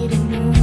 waiting room.